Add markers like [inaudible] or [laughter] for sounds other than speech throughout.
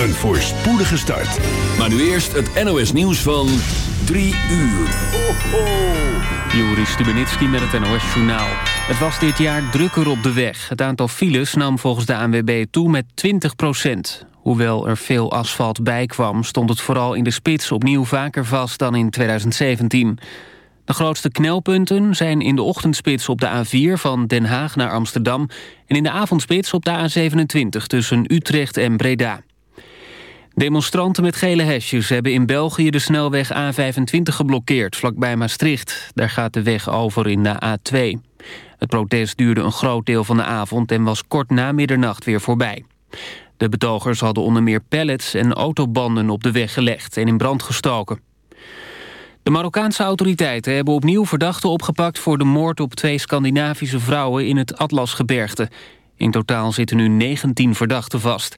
Een voorspoedige start. Maar nu eerst het NOS nieuws van 3 uur. Ho, ho. Stubenitski met het NOS-journaal. Het was dit jaar drukker op de weg. Het aantal files nam volgens de ANWB toe met 20 procent. Hoewel er veel asfalt bij kwam... stond het vooral in de spits opnieuw vaker vast dan in 2017. De grootste knelpunten zijn in de ochtendspits op de A4 van Den Haag naar Amsterdam... en in de avondspits op de A27 tussen Utrecht en Breda. Demonstranten met gele hesjes hebben in België de snelweg A25 geblokkeerd, vlakbij Maastricht. Daar gaat de weg over in de A2. Het protest duurde een groot deel van de avond en was kort na middernacht weer voorbij. De betogers hadden onder meer pallets en autobanden op de weg gelegd en in brand gestoken. De Marokkaanse autoriteiten hebben opnieuw verdachten opgepakt... voor de moord op twee Scandinavische vrouwen in het Atlasgebergte. In totaal zitten nu 19 verdachten vast.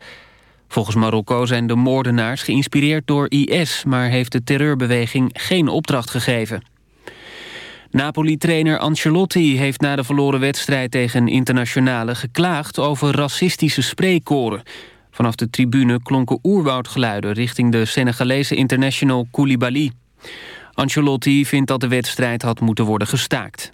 Volgens Marokko zijn de moordenaars geïnspireerd door IS... maar heeft de terreurbeweging geen opdracht gegeven. Napoli-trainer Ancelotti heeft na de verloren wedstrijd tegen Internationale geklaagd over racistische spreekkoren. Vanaf de tribune klonken oerwoudgeluiden richting de Senegalese international Koulibaly. Ancelotti vindt dat de wedstrijd had moeten worden gestaakt.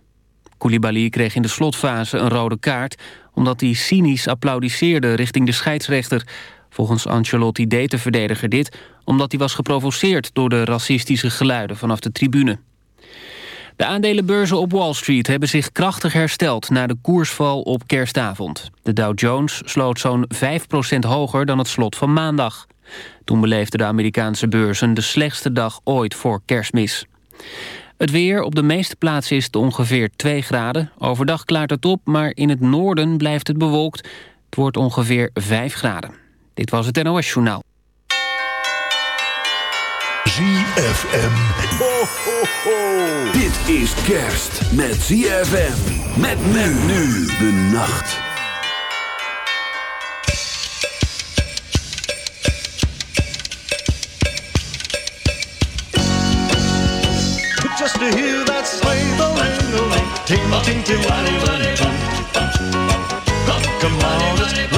Koulibaly kreeg in de slotfase een rode kaart... omdat hij cynisch applaudisseerde richting de scheidsrechter. Volgens Ancelotti deed de verdediger dit... omdat hij was geprovoceerd door de racistische geluiden vanaf de tribune. De aandelenbeurzen op Wall Street hebben zich krachtig hersteld... na de koersval op kerstavond. De Dow Jones sloot zo'n 5% hoger dan het slot van maandag. Toen beleefden de Amerikaanse beurzen de slechtste dag ooit voor kerstmis. Het weer op de meeste plaatsen is ongeveer 2 graden. Overdag klaart het op, maar in het noorden blijft het bewolkt. Het wordt ongeveer 5 graden. Dit was het NOS Journaal. ZFM. Ho, ho, ho. Dit is kerst met ZFM. Met men nu de nacht. Just to hear that sleigh bell ring a ring, ting ting ting, Come on, it's lovely weather for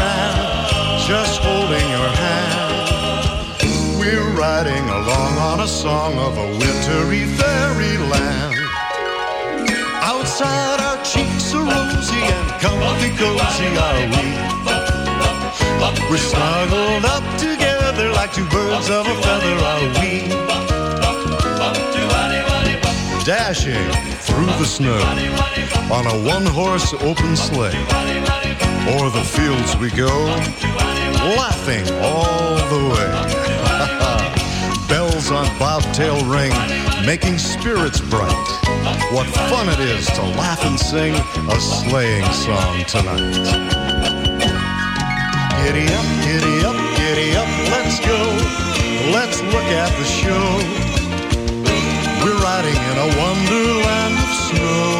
grand. Just holding your hand. We're riding along on a song of a wintry fairyland. Outside our cheeks are rosy and comfy cozy are we. We're snuggled up together like two birds of a feather are we. Dashing through the snow on a one-horse open sleigh. O'er the fields we go, laughing all the way. [laughs] Bells on bobtail ring, making spirits bright. What fun it is to laugh and sing a sleighing song tonight. Giddy up, giddy up, giddy up, let's go. Let's look at the show. We're riding in a wonderland of snow.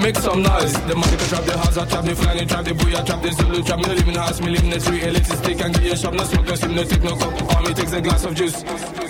make some noise. The money can trap the house, I trap the flying, trap the booyah, trap the Zulu, trap me the house, me living in the street, elitist stick and get your shop, no smoke, no sim, no take no cup. All me takes a glass of juice.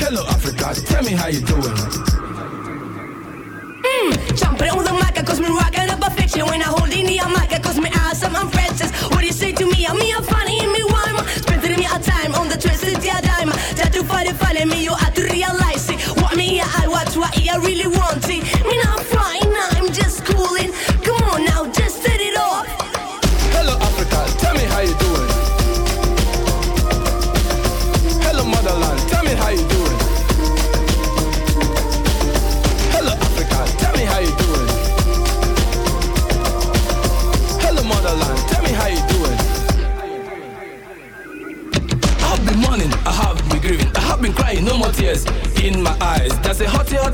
Hello Africa, tell me how you doing. Mmm, Jumping on the mic, cause me rocking up a fiction When I hold in the mic, cause me awesome, I'm Francis What do you say to me? I'm me, I'm funny, and me rhyme Spending me a time on the twisted yeah dime Try to find it, find me, you have to realize it What me, I watch, what I really want it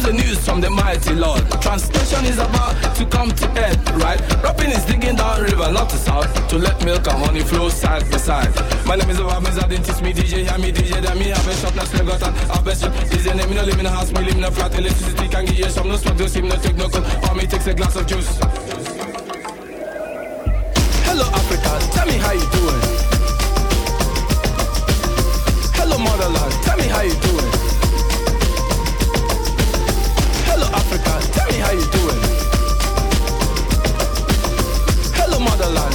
Comes the news from the mighty Lord. Translation is about to come to end, right? Rapping is digging down river, not to south, to let milk and honey flow side by side. My name is Obama, I didn't teach me DJ, hear me DJ, then me have a shop, now still got have a shop. DJ name, me no live in a house, me live in a flat, electricity can give you some, no smoke, no steam, no take no cold, or me takes a glass of juice. Hello Africa, tell me how you doing. Hello motherland, tell me how you doing. How you doing. Hello motherland,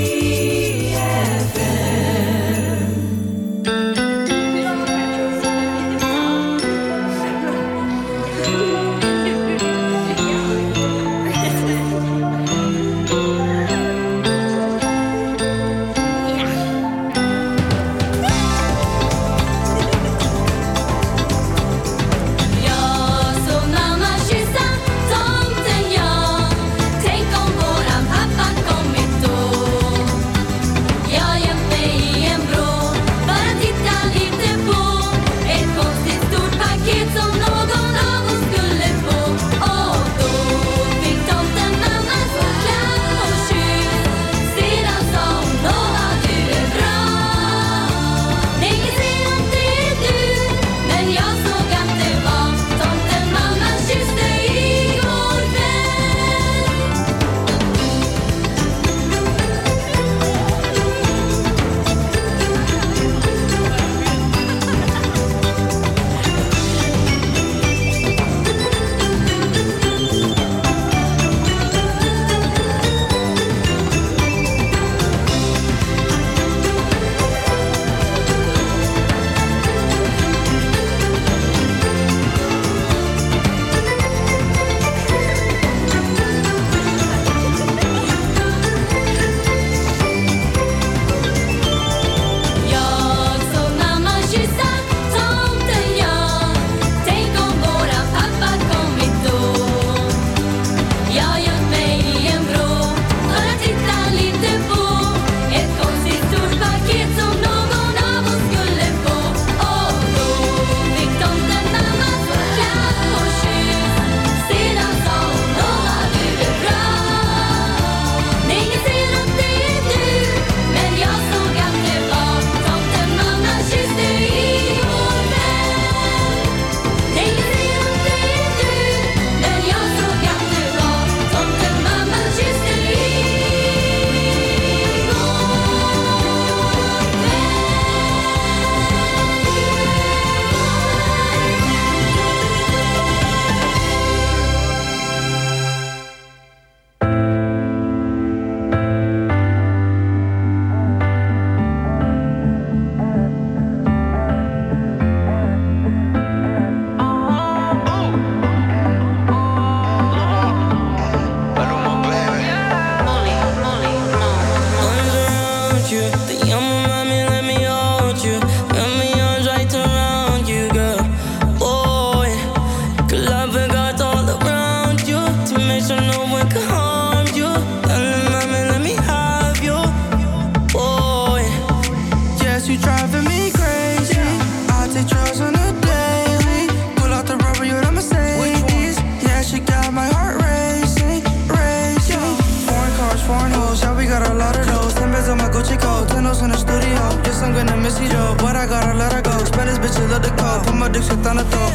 is dope, but I gotta let her go. Spend this bitch, love the code. Put my dick shit on the throat.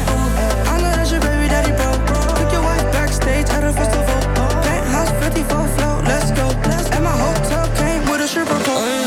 I know that's your baby daddy, bro. Took your wife backstage at a festival. Penthouse 54 float, let's go. And my hotel came with a stripper pole.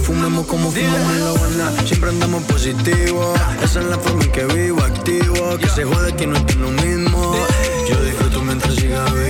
fumemos como fumamos en la buena. Siempre andamos positivo. Esa es la forma en que vivo, activo. Que se jode que no es lo mismo. Yo disfruto mientras siga vivo.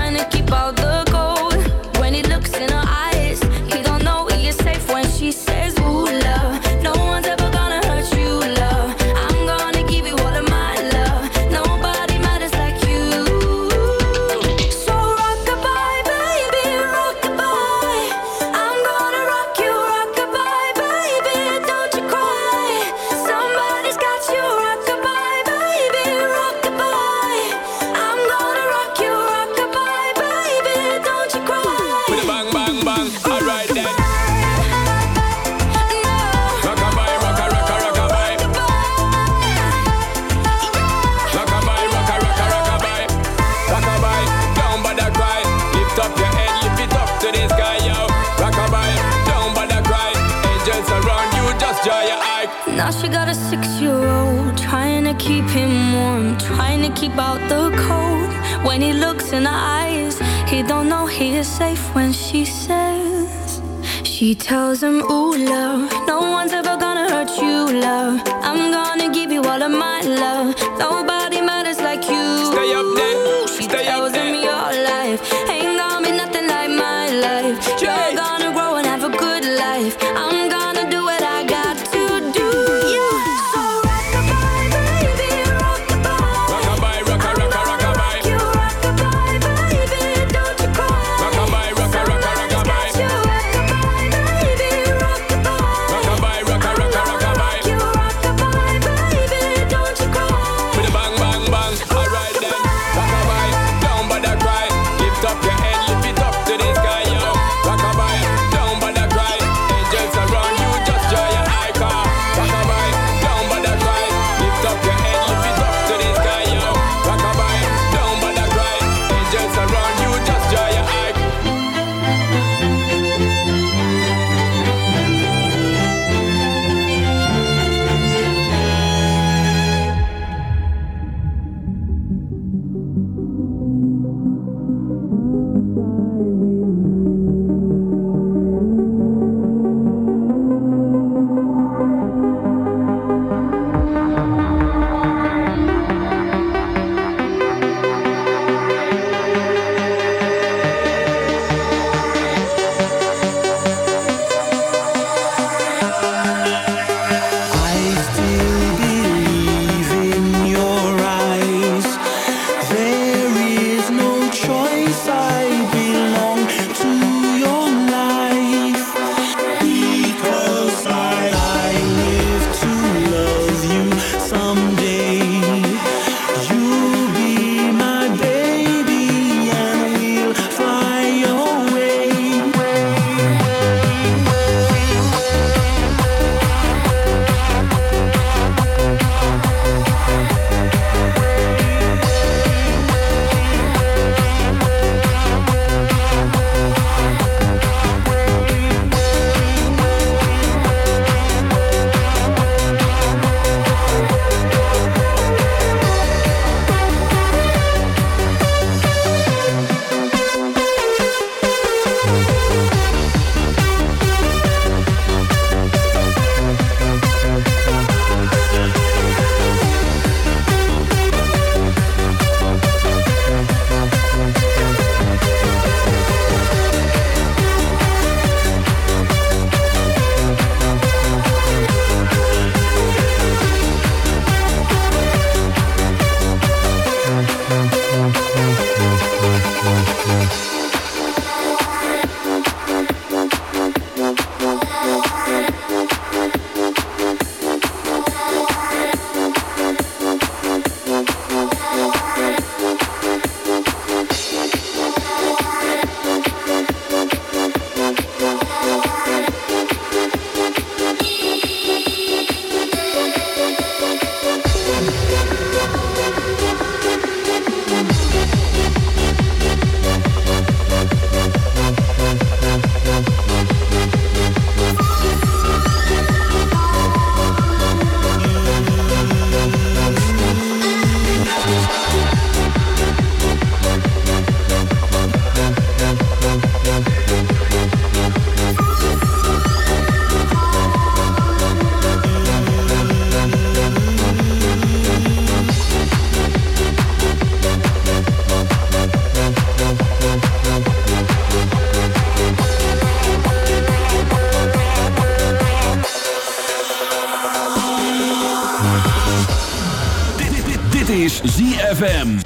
love. Nobody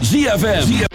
ZFM.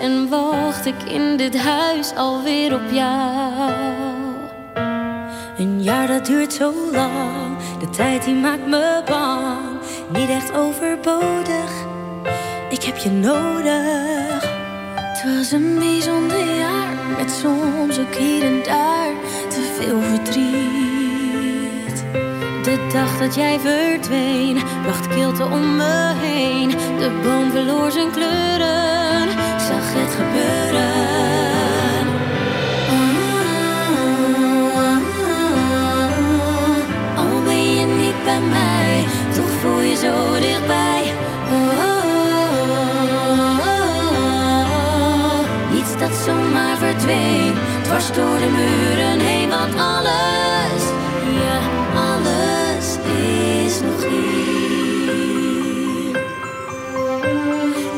En wacht ik in dit huis alweer op jou. Een jaar dat duurt zo lang, de tijd die maakt me bang. Niet echt overbodig, ik heb je nodig. Het was een bijzonder jaar, met soms ook hier en daar te veel verdriet. De dag dat jij verdween, bracht kilte om me heen. De boom verloor zijn kleuren, zag het gebeuren. Al ben je niet bij mij, toch voel je zo dichtbij. Niets dat zomaar verdween, dwars door de muren heen, want alles,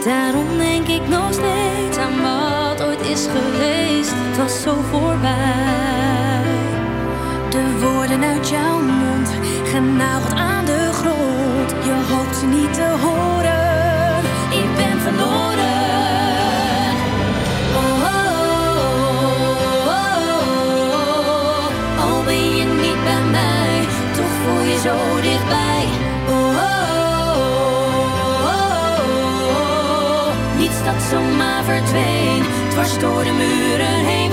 Daarom denk ik nog steeds aan wat ooit is geweest. Het was zo voorbij. De woorden uit jouw mond, genageld aan de grond. Je hoopt niet te horen. Zomaar verdween, dwars door de muren heen,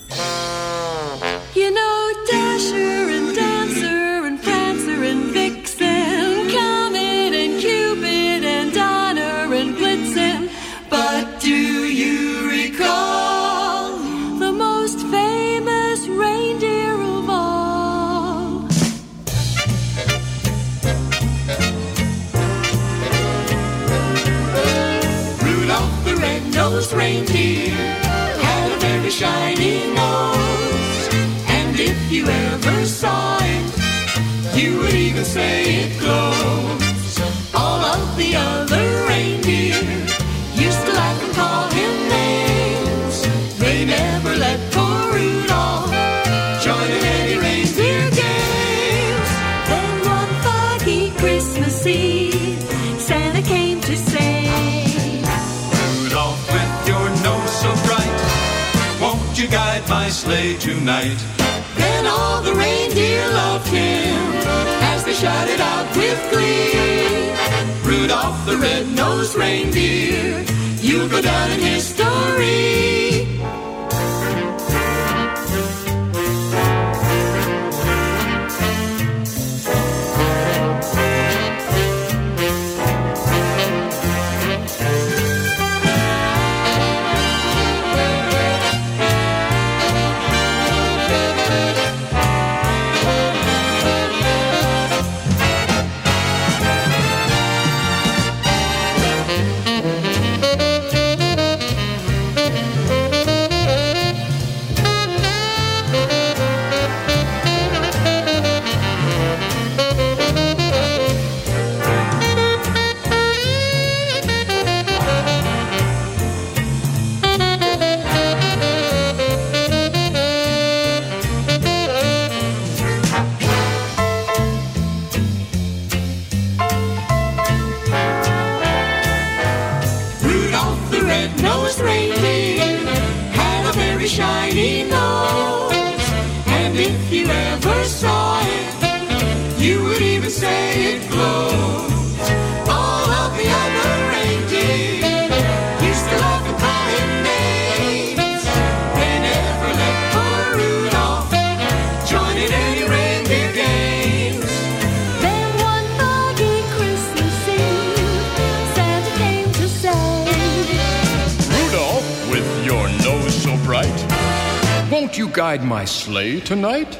night. Then all the reindeer loved him as they shouted out with glee. Rudolph the red-nosed reindeer, you go down in history. my sleigh tonight?